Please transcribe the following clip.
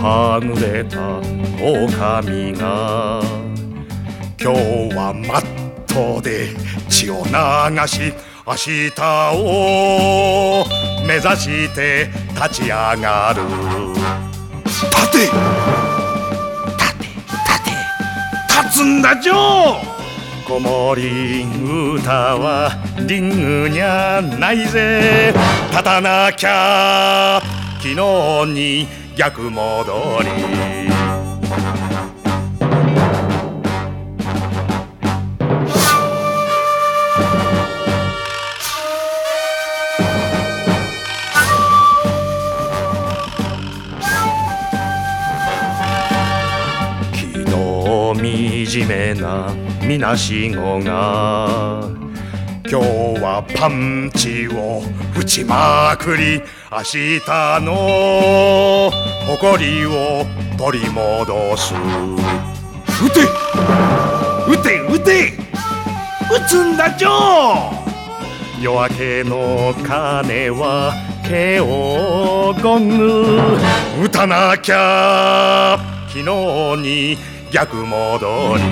はぐれた狼が。今日はマットで血を流し明日を目指して立ち上がる。立て！立て立て。立つんだジョー子守歌はリングにゃないぜ。立たなきゃ昨日に逆戻り。惨めなみなしごが。今日はパンチを打ちまくり明日の誇りを取り戻す。撃て撃て撃て撃つんだジョー夜明けの鐘は毛をゴング。撃たなきゃ昨日に逆戻り。